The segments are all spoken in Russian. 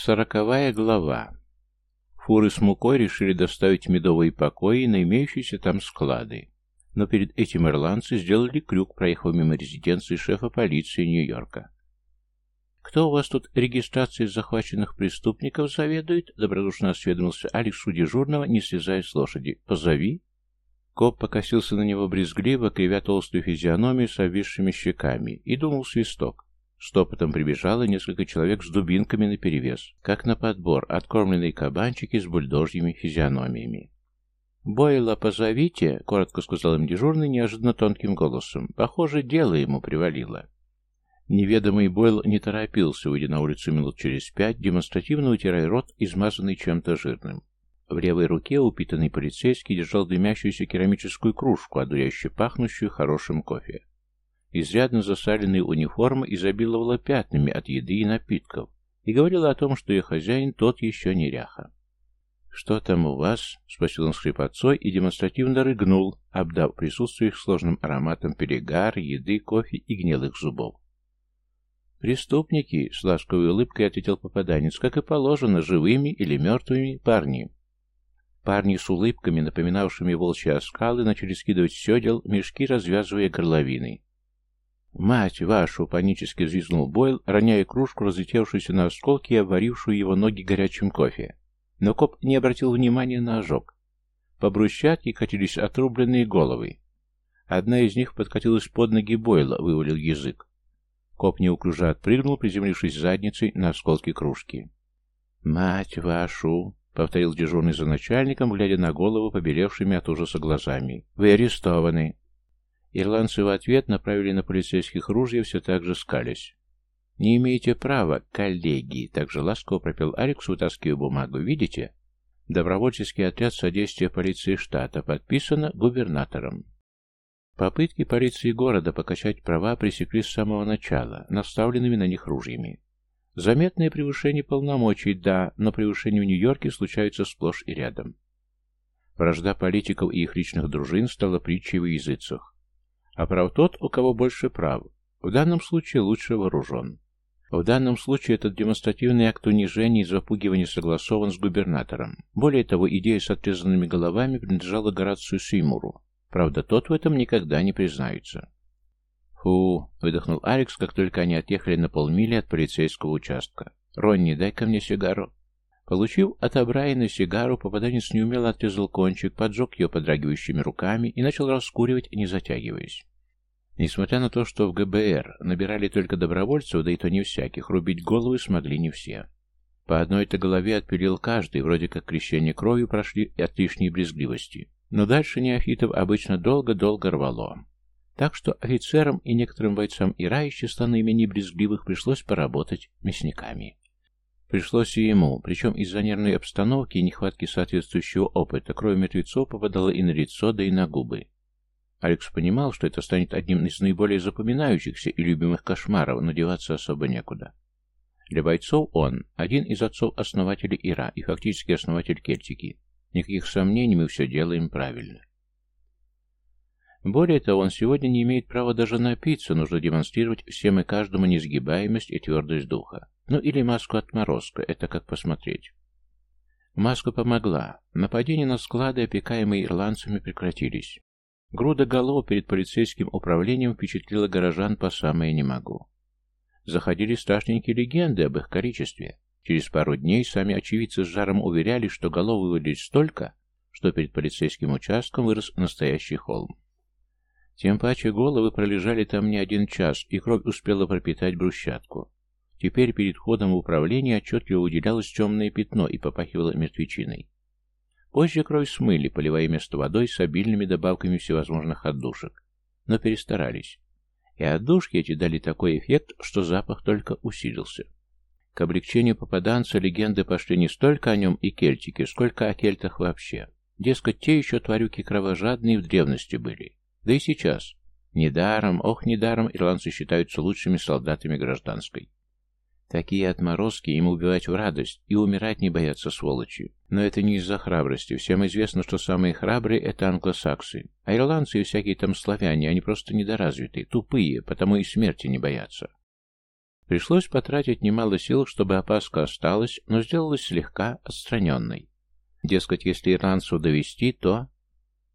Сороковая глава. Фуры с мукой решили доставить медовые покои на имеющиеся там склады. Но перед этим ирландцы сделали крюк, проехав мимо резиденции шефа полиции Нью-Йорка. «Кто у вас тут регистрацией захваченных преступников заведует?» — добродушно осведомился Алекс у дежурного, не слезая с лошади. «Позови». Коп покосился на него брезгливо, кривя толстую физиономию с обвисшими щеками, и думал свисток. Стопотом прибежало несколько человек с дубинками наперевес, как на подбор, откормленные кабанчики с бульдожьими физиономиями. «Бойла позовите», — коротко сказал им дежурный неожиданно тонким голосом. «Похоже, дело ему привалило». Неведомый Бойл не торопился, выйдя на улицу минут через пять, демонстративно утирая рот, измазанный чем-то жирным. В левой руке упитанный полицейский держал дымящуюся керамическую кружку, одуряюще пахнущую хорошим кофе. Изрядно засаленная униформа изобиловала пятнами от еды и напитков и говорила о том, что ее хозяин тот еще неряха. «Что там у вас?» — спросил он с хрипотцой и демонстративно рыгнул, обдав присутствующих сложным ароматом перегара, еды, кофе и гнилых зубов. «Преступники», — с ласковой улыбкой ответил попаданец, как и положено, живыми или мертвыми парни. Парни с улыбками, напоминавшими волчьи оскалы, начали скидывать седел, мешки, развязывая горловины. «Мать вашу!» — панически взвизгнул Бойл, роняя кружку, разлетевшуюся на осколки и обварившую его ноги горячим кофе. Но коп не обратил внимания на ожог. По брусчатке катились отрубленные головы. Одна из них подкатилась под ноги Бойла, вывалил язык. Коп неуклюже отпрыгнул, приземлившись задницей на осколки кружки. «Мать вашу!» — повторил дежурный за начальником, глядя на голову побелевшими от ужаса глазами. «Вы арестованы!» Ирландцы в ответ направили на полицейских ружья, все так же скались. «Не имеете права, коллеги!» — также ласково пропел Алекс, вытаскивая бумагу. «Видите?» Добровольческий отряд содействия полиции штата подписано губернатором. Попытки полиции города покачать права пресекли с самого начала, наставленными на них ружьями. Заметное превышение полномочий, да, но превышения в Нью-Йорке случаются сплошь и рядом. Вражда политиков и их личных дружин стала притчей в языцах. А прав тот, у кого больше прав. В данном случае лучше вооружен. В данном случае этот демонстративный акт унижения и запугивания согласован с губернатором. Более того, идея с отрезанными головами принадлежала Горацию Сеймуру. Правда, тот в этом никогда не признается. «Фу!» — выдохнул Алекс, как только они отъехали на полмили от полицейского участка. «Ронни, дай-ка мне сигару». Получив от Абрайана сигару, попаданец неумело отрезал кончик, поджег ее подрагивающими руками и начал раскуривать, не затягиваясь. Несмотря на то, что в ГБР набирали только добровольцев, да и то не всяких, рубить головы смогли не все. По одной-то голове отпилил каждый, вроде как крещение кровью прошли от лишней брезгливости. Но дальше неофитов обычно долго-долго рвало. Так что офицерам и некоторым бойцам Ира из числа наименее брезгливых пришлось поработать мясниками. Пришлось и ему, причем из-за нервной обстановки и нехватки соответствующего опыта, кровь мертвецов попадала и на лицо, да и на губы. Алекс понимал, что это станет одним из наиболее запоминающихся и любимых кошмаров, но деваться особо некуда. Для бойцов он – один из отцов-основателей Ира и фактически основатель Кельтики. Никаких сомнений, мы все делаем правильно. Более того, он сегодня не имеет права даже напиться, нужно демонстрировать всем и каждому несгибаемость и твердость духа. Ну или маску отморозка, это как посмотреть. Маска помогла. Нападения на склады, опекаемые ирландцами, прекратились. Груда голов перед полицейским управлением впечатлила горожан по самое не могу. Заходили страшненькие легенды об их количестве. Через пару дней сами очевидцы с жаром уверяли, что голов вывалились столько, что перед полицейским участком вырос настоящий холм. Тем паче головы пролежали там не один час, и кровь успела пропитать брусчатку. Теперь перед входом в управление отчетливо выделялось темное пятно и попахивало мертвечиной. Позже кровь смыли, поливая место водой с обильными добавками всевозможных отдушек. Но перестарались. И отдушки эти дали такой эффект, что запах только усилился. К облегчению попаданца легенды пошли не столько о нем и кельтике, сколько о кельтах вообще. Дескать, те еще тварюки кровожадные в древности были. Да и сейчас. Недаром, ох, недаром ирландцы считаются лучшими солдатами гражданской. Такие отморозки им убивать в радость и умирать не боятся сволочи. Но это не из-за храбрости. Всем известно, что самые храбрые — это англосаксы. А ирландцы и всякие там славяне, они просто недоразвитые, тупые, потому и смерти не боятся. Пришлось потратить немало сил, чтобы опаска осталась, но сделалась слегка отстраненной. Дескать, если ирландцев довести, то...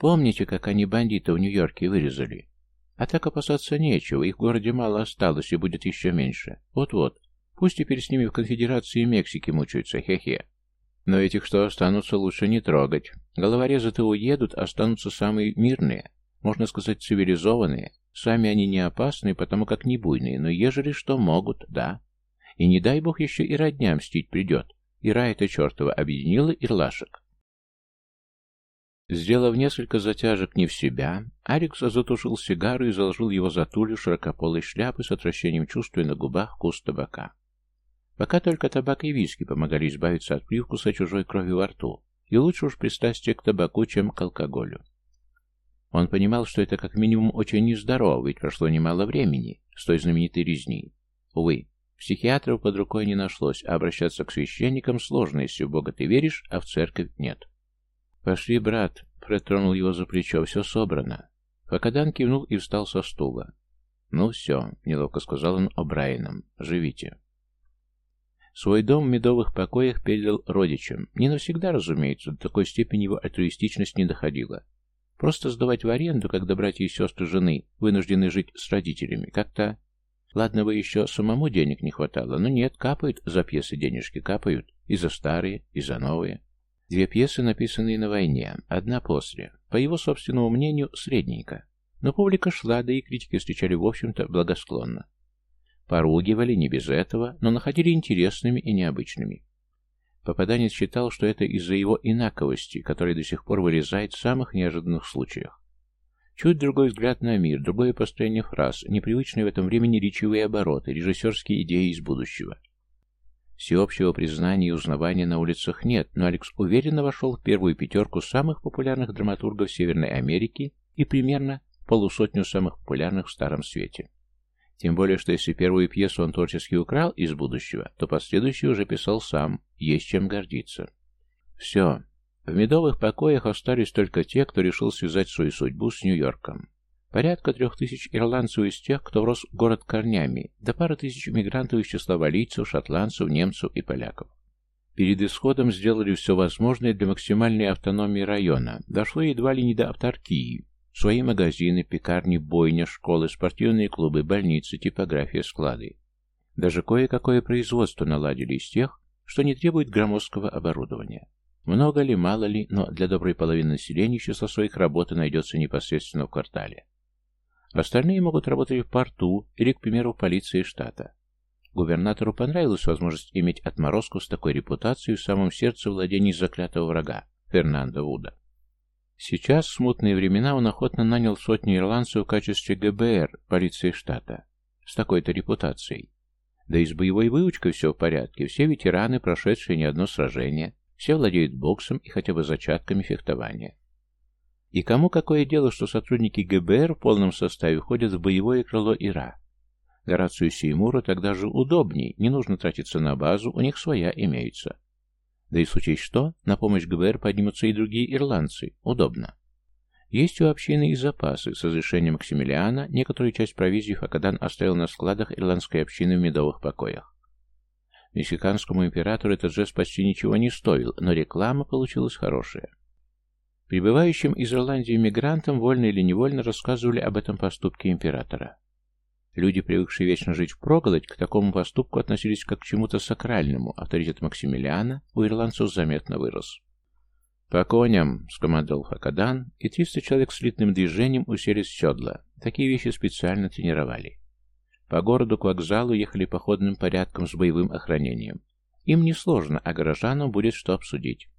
Помните, как они бандита в Нью-Йорке вырезали? А так опасаться нечего, их в городе мало осталось и будет еще меньше. Вот-вот. Пусть теперь с ними в конфедерации Мексики мучаются, хе-хе. Но этих, что останутся, лучше не трогать. Головорезы-то уедут, останутся самые мирные, можно сказать, цивилизованные. Сами они не опасны, потому как не буйные, но ежели что могут, да. И не дай бог еще и родня мстить придет. Ира это чертова объединила ирлашек. Сделав несколько затяжек не в себя, Алекс затушил сигару и заложил его за тулью широкополой шляпы с отвращением чувствуя на губах вкус табака. Пока только табак и виски помогали избавиться от привкуса чужой крови во рту, и лучше уж пристрастие к табаку, чем к алкоголю. Он понимал, что это как минимум очень нездорово, ведь прошло немало времени с той знаменитой резни. Увы, психиатров под рукой не нашлось, а обращаться к священникам сложно, если в Бога ты веришь, а в церковь нет. «Пошли, брат», — Фред тронул его за плечо, — «все собрано». Факадан кивнул и встал со стула. «Ну все», — неловко сказал он О'Брайенам, — «живите». Свой дом в медовых покоях передал родичам. Не навсегда, разумеется, до такой степени его альтруистичность не доходила. Просто сдавать в аренду, когда братья и сестры жены вынуждены жить с родителями, как-то... Ладно бы еще самому денег не хватало, но нет, капают за пьесы денежки, капают. И за старые, и за новые. Две пьесы, написанные на войне, одна после. По его собственному мнению, средненько. Но публика шла, да и критики встречали, в общем-то, благосклонно. Поругивали не без этого, но находили интересными и необычными. Попаданец считал, что это из-за его инаковости, которая до сих пор вырезает в самых неожиданных случаях. Чуть другой взгляд на мир, другое построение фраз, непривычные в этом времени речевые обороты, режиссерские идеи из будущего. Всеобщего признания и узнавания на улицах нет, но Алекс уверенно вошел в первую пятерку самых популярных драматургов Северной Америки и примерно полусотню самых популярных в Старом Свете. Тем более, что если первую пьесу он творчески украл из будущего, то последующую уже писал сам, есть чем гордиться. Все. В медовых покоях остались только те, кто решил связать свою судьбу с Нью-Йорком. Порядка трех тысяч ирландцев из тех, кто врос в город корнями, до пары тысяч мигрантов из числа валийцев, шотландцев, немцев и поляков. Перед исходом сделали все возможное для максимальной автономии района. Дошло едва ли не до авторкии. Свои магазины, пекарни, бойня, школы, спортивные клубы, больницы, типография, склады. Даже кое-какое производство наладили из тех, что не требует громоздкого оборудования. Много ли, мало ли, но для доброй половины населения число своих работы найдется непосредственно в квартале. Остальные могут работать в порту или, к примеру, в полиции штата. Губернатору понравилась возможность иметь отморозку с такой репутацией в самом сердце владений заклятого врага, Фернандо Вуда. Сейчас, в смутные времена, он охотно нанял сотни ирландцев в качестве ГБР, полиции штата, с такой-то репутацией. Да и с боевой выучкой все в порядке, все ветераны, прошедшие не одно сражение, все владеют боксом и хотя бы зачатками фехтования. И кому какое дело, что сотрудники ГБР в полном составе ходят в боевое крыло Ира? Горацию Сеймуру тогда же удобней, не нужно тратиться на базу, у них своя имеется. Да и случись что, на помощь ГБР поднимутся и другие ирландцы. Удобно. Есть у общины и запасы. С разрешения Максимилиана некоторую часть провизии Факадан оставил на складах ирландской общины в медовых покоях. Мексиканскому императору этот жест почти ничего не стоил, но реклама получилась хорошая. Прибывающим из Ирландии мигрантам вольно или невольно рассказывали об этом поступке императора. Люди, привыкшие вечно жить в впроголодь, к такому поступку относились как к чему-то сакральному. Авторитет Максимилиана у ирландцев заметно вырос. «По коням!» — скомандовал Хакадан, и триста человек слитным движением уселись в седла. Такие вещи специально тренировали. По городу к вокзалу ехали походным порядком с боевым охранением. Им несложно, а горожанам будет что обсудить.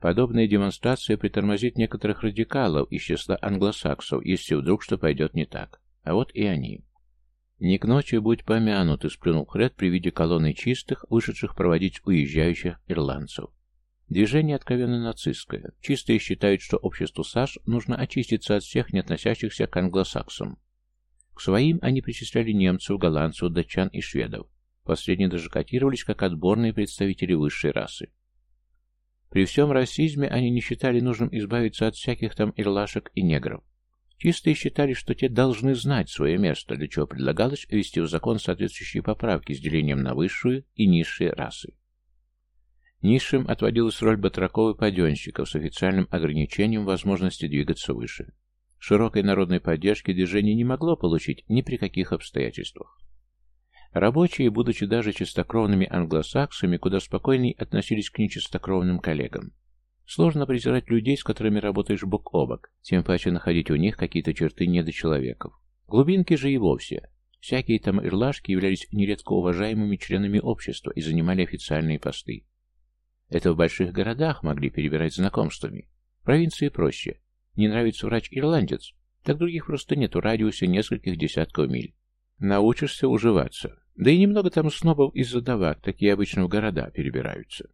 Подобная демонстрация притормозит некоторых радикалов из числа англосаксов, если вдруг что пойдет не так. А вот и они. «Не к ночи будь помянут», — сплюнул Хред при виде колонны чистых, вышедших проводить уезжающих ирландцев. Движение откровенно нацистское. Чистые считают, что обществу САШ нужно очиститься от всех, не относящихся к англосаксам. К своим они причисляли немцев, голландцев, датчан и шведов. Последние даже котировались как отборные представители высшей расы. При всем расизме они не считали нужным избавиться от всяких там ирлашек и негров. Чистые считали, что те должны знать свое место, для чего предлагалось ввести в закон соответствующие поправки с делением на высшую и низшие расы. Низшим отводилась роль батраков и паденщиков с официальным ограничением возможности двигаться выше. Широкой народной поддержки движение не могло получить ни при каких обстоятельствах. Рабочие, будучи даже чистокровными англосаксами, куда спокойнее относились к нечистокровным коллегам. Сложно презирать людей, с которыми работаешь бок о бок, тем паче находить у них какие-то черты недочеловеков. Глубинки же и вовсе. Всякие там ирлашки являлись нередко уважаемыми членами общества и занимали официальные посты. Это в больших городах могли перебирать знакомствами. В провинции проще. Не нравится врач-ирландец, так других просто нет в радиусе нескольких десятков миль. Научишься уживаться. Да и немного там снобов из задавак, такие обычно в города перебираются.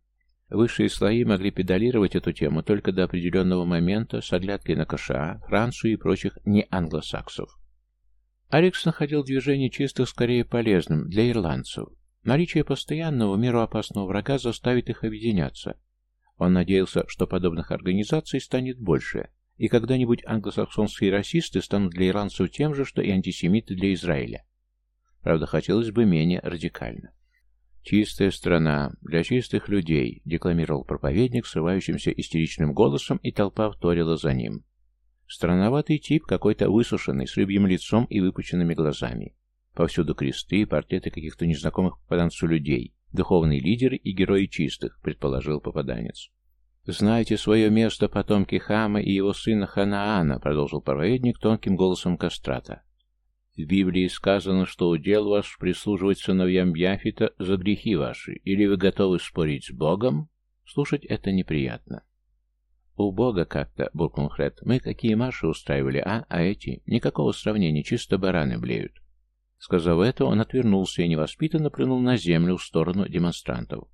Высшие слои могли педалировать эту тему только до определенного момента с оглядкой на КША, Францию и прочих неанглосаксов. Алекс находил движение чистых скорее полезным для ирландцев. Наличие постоянного, миру опасного врага заставит их объединяться. Он надеялся, что подобных организаций станет больше, и когда-нибудь англосаксонские расисты станут для ирландцев тем же, что и антисемиты для Израиля. Правда, хотелось бы менее радикально. «Чистая страна, для чистых людей», — декламировал проповедник срывающимся истеричным голосом, и толпа вторила за ним. Странноватый тип, какой-то высушенный, с рыбьим лицом и выпученными глазами. Повсюду кресты, портреты каких-то незнакомых попаданцу людей, духовные лидеры и герои чистых, предположил попаданец. «Знайте свое место, потомки Хама и его сына Ханаана», — продолжил проповедник тонким голосом кастрата. В Библии сказано, что удел ваш прислуживать сыновьям Яфита за грехи ваши, или вы готовы спорить с Богом? Слушать это неприятно. «У Бога как-то», — буркнул Хред, — «мы какие марши устраивали, а? А эти? Никакого сравнения, чисто бараны блеют». Сказав это, он отвернулся и невоспитанно плюнул на землю в сторону демонстрантов.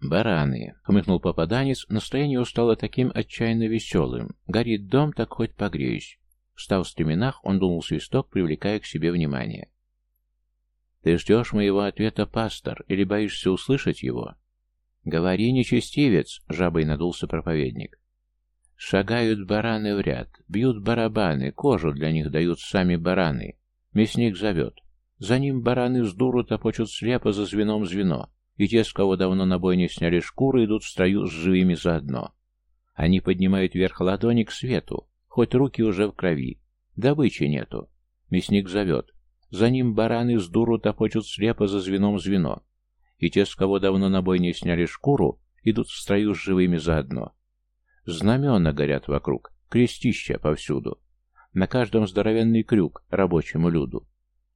«Бараны!» — хмыкнул попаданец, настроение его стало таким отчаянно веселым. «Горит дом, так хоть погреюсь. Встав в стременах, он дунул свисток, привлекая к себе внимание. «Ты ждешь моего ответа, пастор, или боишься услышать его?» «Говори, нечестивец!» — жабой надулся проповедник. «Шагают бараны в ряд, бьют барабаны, кожу для них дают сами бараны. Мясник зовет. За ним бараны с дуру топочут слепо за звеном звено, и те, с кого давно на бойне сняли шкуры, идут в строю с живыми заодно. Они поднимают вверх ладони к свету, Хоть руки уже в крови. Добычи нету. Мясник зовет. За ним бараны с дуру топочут слепо за звеном звено. И те, с кого давно на бой не сняли шкуру, идут в строю с живыми заодно. Знамена горят вокруг, крестища повсюду. На каждом здоровенный крюк рабочему люду.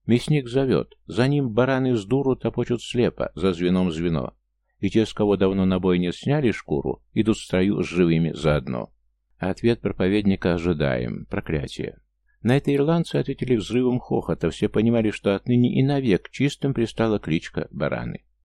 Мясник зовет, за ним бараны с дуру топочут слепо, за звеном звено. И те, с кого давно на бой не сняли шкуру, идут в строю с живыми заодно. Ответ проповедника ожидаем. Проклятие. На это ирландцы ответили взрывом хохота. Все понимали, что отныне и навек чистым пристала кличка «бараны».